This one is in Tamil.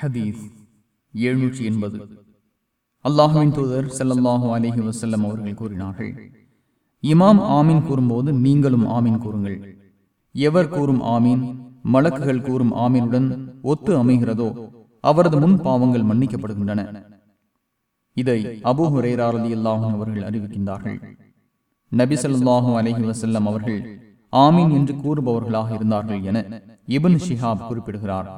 ஹதீஸ் எழுநூற்றி எண்பது. அல்லாஹுவின் தூதர் செல்லல்லாஹு அலஹி வசல்லம் அவர்கள் கூறினார்கள் இமாம் ஆமீன் கூறும்போது நீங்களும் ஆமீன் கூறுங்கள். எவர் கூறும் ஆமீன் மலக்குகள் கூறும் ஆமீனுடன் ஒத்து அமைகிறதோ அவரது முன் பாவங்கள் மன்னிக்கப்படுகின்றன. இதை அபூ ஹுரேரா அல்லாஹும் அவர்கள் அறிவிக்கின்றார்கள். நபி ஸல்லல்லாஹு அலஹி வசல்லம் அவர்கள் ஆமீன் என்று கூறுபவர்களாக இருந்தார்கள் என இப்னு ஷிஹாப் குறிப்பிடுகிறார்.